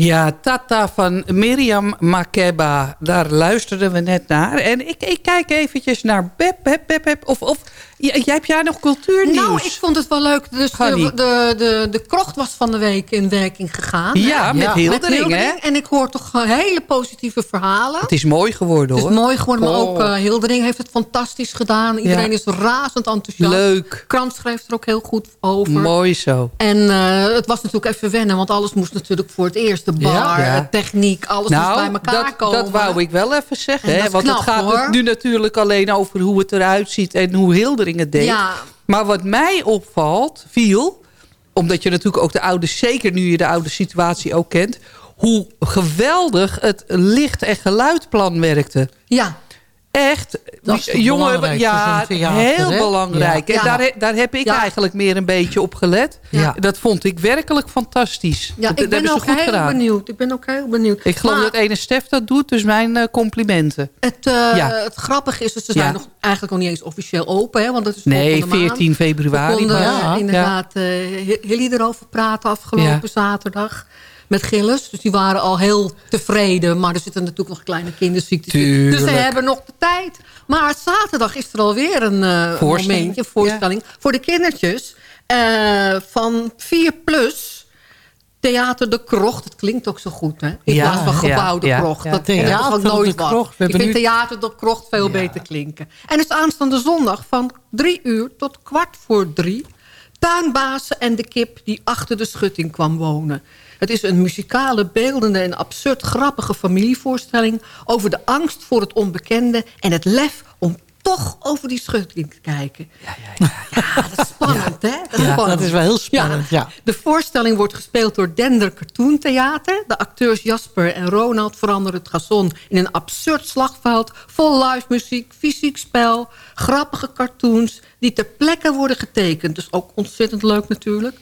Ja, Tata van Miriam Makeba. Daar luisterden we net naar. En ik, ik kijk eventjes naar Beb, Beb, Beb, Beb. Of, of jij, jij hebt jij nog cultuurnieuws? Nou, ik vond het wel leuk. Dus de, de, de, de krocht was van de week in werking gegaan. Ja, met Hildering, hè? En ik hoor toch hele positieve verhalen. Het is mooi geworden, Het is hoor. mooi geworden, maar Oh. ook eh, Hildering heeft het fantastisch gedaan. Iedereen Ja. is razend enthousiast. Leuk. Krant schrijft er ook heel goed over. Mooi zo. En eh, het was natuurlijk even wennen, want alles moest natuurlijk voor het eerst. De bar, Ja. De techniek, alles moest bij elkaar Nou, dat, komen. dat wou ik wel even zeggen. Hè? Want knap, het gaat hoor. nu natuurlijk alleen over hoe het eruit ziet... en hoe Hildering deed. Ja. Maar wat mij opvalt, viel... omdat je natuurlijk ook de oude... zeker nu je de oude situatie ook kent... hoe geweldig het licht- en geluidplan werkte. Ja. Dat Echt, jongen, ja, heel hè? belangrijk. Ja. En daar, daar heb ik Ja. eigenlijk meer een beetje op gelet. Ja. Dat vond ik werkelijk fantastisch. Ja, dat ik ben ook heel gedaan. benieuwd. Ik ben ook heel benieuwd. Ik geloof Maar dat ene Stef dat doet, dus mijn eh, complimenten. Het, Ja. het grappige is, dus ze zijn nog eigenlijk nog niet eens officieel open. Hè, want dat is Nee, volgende maand. 14 februari. We konden inderdaad Hilly erover praten afgelopen Ja. zaterdag. Met Gilles. Dus die waren al heel tevreden. Maar er zitten natuurlijk nog kleine kinderziektes in. Dus ze hebben nog de tijd. Maar zaterdag is er alweer een eh, Voorstelling. momentje, een voorstelling... voor de kindertjes eh, van 4 plus... Theater de Krocht, het klinkt ook zo goed, hè? In Ja, plaats van ja, gebouw de ja, Krocht. ja. Dat Theater dat is ook de nooit. Krocht. We Ik vind nu- Theater de Krocht veel beter klinken. En dus aanstaande zondag van drie uur tot kwart voor drie... Tuinbazen en de kip die achter de schutting kwam wonen. Het is een muzikale, beeldende en absurd grappige familievoorstelling... over de angst voor het onbekende en het lef om toch over die schutting te kijken. Ja, ja, ja. ja dat is spannend, hè? Dat is, Ja, spannend. dat is wel heel spannend, ja. De voorstelling wordt gespeeld door Dender Cartoon Theater. De acteurs Jasper en Ronald veranderen het gazon in een absurd slagveld... vol live muziek, fysiek spel, grappige cartoons... die ter plekke worden getekend. Dus ook ontzettend leuk natuurlijk.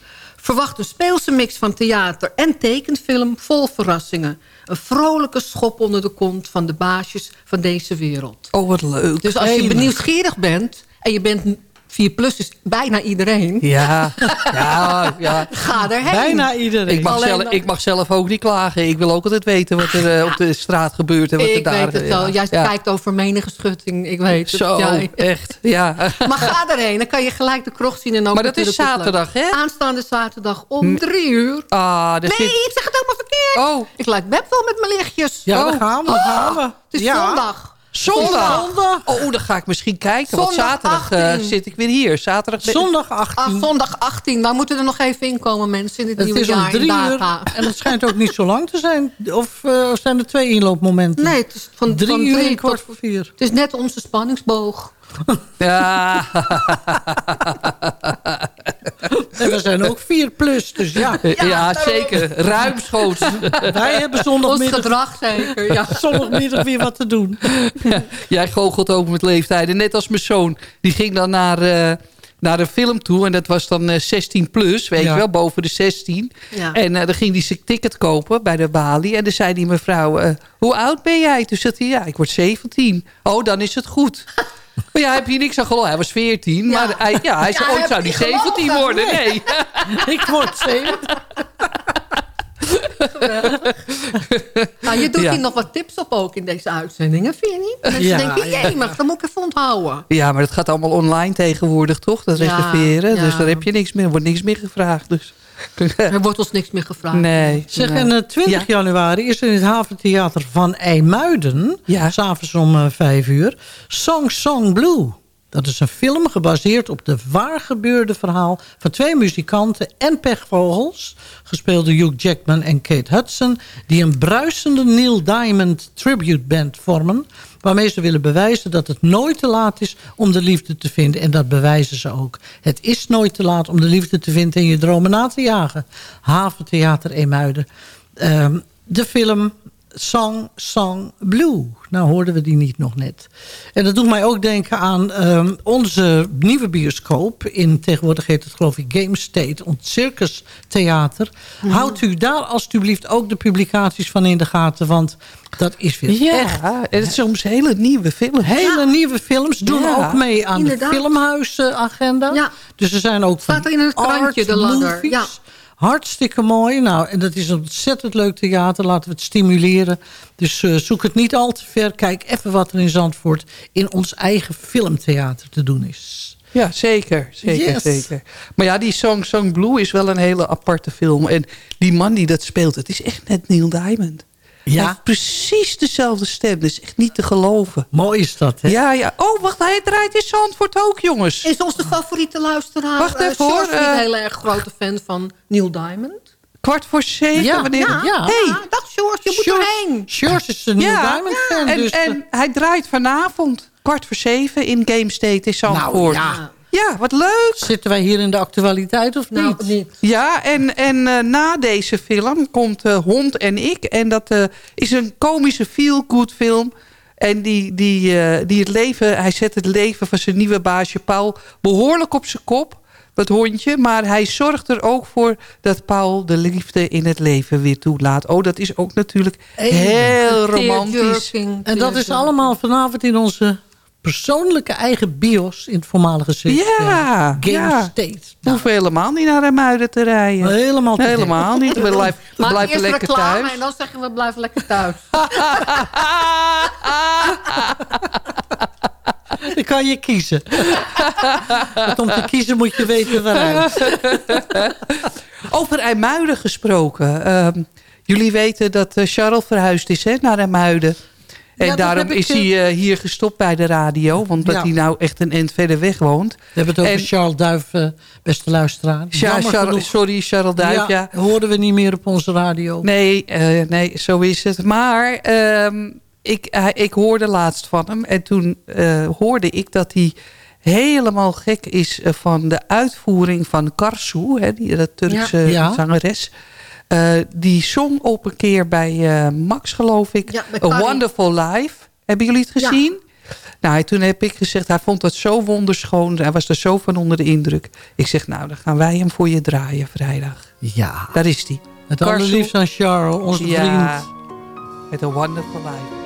Verwacht een speelse mix van theater en tekenfilm vol verrassingen. Een vrolijke schop onder de kont van de baasjes van deze wereld. Oh, wat leuk. Dus als je nieuwsgierig bent en je bent 4 plus, is bijna iedereen... Ja, [LAUGHS] ja, ja. Ga erheen. Bijna iedereen. Ik mag, zelf, ik mag zelf ook niet klagen. Ik wil ook altijd weten wat er eh, op de straat gebeurt. En wat er Ik daar, weet het wel. ja. Jij Ja. kijkt over menige schutting. Ik weet het. Zo, Ja. echt. Ja. [LAUGHS] Maar ga erheen. Dan kan je gelijk de krocht zien. En ook Maar dat is zaterdag, hè? Aanstaande zaterdag om drie uur. Ah, Nee, zit... ik zeg het helemaal verkeerd. Oh, Ik lijk Beb wel met mijn lichtjes. Ja, oh. daar gaan we, gaan we. Het is Ja. zondag. Zondag. Zondag. Oh, dan ga ik misschien kijken. Want Zondag zaterdag eh, 18. zit ik weer hier. Zaterdag ben- Zondag 18. Ah, zondag 18. Daar moeten er nog even inkomen, mensen. In het, het nieuwe is om jaar. drie uur. En het schijnt ook niet zo lang te zijn. Of eh, zijn er twee inloopmomenten? Nee, het is van Drie van uur drie en kwart tot- voor vier. Het is net onze spanningsboog. Ja. En we zijn ook 4 plus, dus ja. Ja, zeker. Ruimschoots. Wij hebben Ons zondagmiddag, gedrag zeker, ja. [LAUGHS] zondagmiddag weer wat te doen. [LAUGHS] Jij goochelt ook met leeftijden. Net als mijn zoon. Die ging dan naar, eh, naar een film toe. En dat was dan eh, 16 plus. Weet Ja. je wel, boven de 16. Ja. En eh, dan ging hij zijn ticket kopen bij de balie. En dan zei die mevrouw, eh, hoe oud ben jij? Toen zei hij, ja, ik word 17. Oh, dan is het goed. Maar ja, heb je niks aan geloven. Hij was 14. Maar hij, ja, hij zei, Ja, ooit zou hij 17 gelogen? worden. Nee. [LAUGHS] Ik word 7. Nou, je doet Ja. hier nog wat tips op ook in deze uitzendingen, vind je niet? Mensen Ja, denken, ja. jemig, dat moet ik even onthouden. Ja, maar dat gaat allemaal online tegenwoordig, toch? Dat reserveren. ja. Dus daar heb je niks meer. Er wordt niks meer gevraagd. Dus. [LAUGHS] Er wordt ons niks meer gevraagd. Nee. Zeg, nee. en eh, 20 Ja. januari is er in het haventheater van IJmuiden... Ja. s'avonds om eh, 5 uur... Song Song Blue. Dat is een film gebaseerd op de waar gebeurde verhaal... van twee muzikanten en pechvogels... gespeeld door Hugh Jackman en Kate Hudson... die een bruisende Neil Diamond tribute band vormen... waarmee ze willen bewijzen dat het nooit te laat is om de liefde te vinden. En dat bewijzen ze ook. Het is nooit te laat om de liefde te vinden en je dromen na te jagen. Haventheater Emuiden. Ehm, de film Song Song Blue. Nou hoorden we die niet nog net. En dat doet mij ook denken aan ehm, onze nieuwe bioscoop. In tegenwoordig heet het geloof ik Game State. Ons Circus Theater. Houdt u daar alstublieft ook de publicaties van in de gaten. Want dat is weer Ja, echt en het is soms hele nieuwe film. Hele nieuwe films doen Ja, ook mee aan inderdaad. de filmhuisagenda. Ja. Dus er zijn ook Staat van er in het krantje, art de ladder. movies. Ja. Hartstikke mooi. Nou, en dat is een ontzettend leuk theater. Laten we het stimuleren. Dus eh, zoek het niet al te ver. Kijk even wat er in Zandvoort in ons eigen filmtheater te doen is. Ja, zeker. Zeker, Yes. zeker. Maar ja, die Song Song Blue is wel een hele aparte film. En die man die dat speelt, het is echt net Neil Diamond. Hij heeft precies dezelfde stem. Dat is echt niet te geloven. Mooi is dat, hè? Ja, ja. Oh, wacht, hij draait in Zandvoort ook, jongens. Is onze favoriete luisteraar... Wacht eh, even, hoor, George, niet eh, een heel erg grote fan van Neil Diamond? Kwart voor zeven. Ja, wanneer... ja, ja. Hey. Dag George, je moet erheen. George is een Neil Ja, Diamond fan. en, dus, eh, en hij draait vanavond kwart voor zeven in Game State in Zandvoort. Nou, ja. Ja, wat leuk. Zitten wij hier in de actualiteit of Nou, niet? niet. Ja, en, en eh, na deze film komt eh, Hond en ik. En dat eh, is een komische feel-good film. En die, die, eh, die het leven, hij zet het leven van zijn nieuwe baasje Paul behoorlijk op zijn kop. Dat hondje. Maar hij zorgt er ook voor dat Paul de liefde in het leven weer toelaat. Oh, dat is ook natuurlijk heel romantisch. En dat is allemaal vanavond in onze persoonlijke eigen bios in het voormalige CST. Ja, Game ja. Hoeven helemaal niet naar Muiden te rijden. Helemaal te Helemaal niet. We [LAUGHS] blijven, we blijven lekker thuis. en dan zeggen we blijf lekker thuis. [LAUGHS] Dan kan je kiezen. Want om te kiezen moet je weten waaruit. [LAUGHS] Over IJmuiden gesproken. Ehm, jullie weten dat eh, Charles verhuisd is hè, naar IJmuiden. En daarom is eh, hij eh, hier gestopt bij de radio. Want dat Ja. hij nou echt een end verder weg woont. We hebben het over En- Charles Duif, eh, beste luisteraar. Ja, sorry, Charles Duif. Ja, hoorden we niet meer op onze radio. Nee, eh, nee, zo is het. Maar ehm, ik, ik hoorde laatst van hem. En toen eh, hoorde ik dat hij helemaal gek is eh, van de uitvoering van Karsu. Hè, die, dat Turkse. Ja. Eh, die zong op een keer bij eh, Max, geloof ik. Ja, A. Wonderful Life. Hebben jullie het Ja. gezien? Nou, toen heb ik gezegd, hij vond dat zo wonderschoon. Hij was er zo van onder de indruk. Ik zeg, nou, dan gaan wij hem voor je draaien vrijdag. Ja. Daar is hij. Het allerliefst aan Charles, onze Ja, vriend. met A Wonderful Life.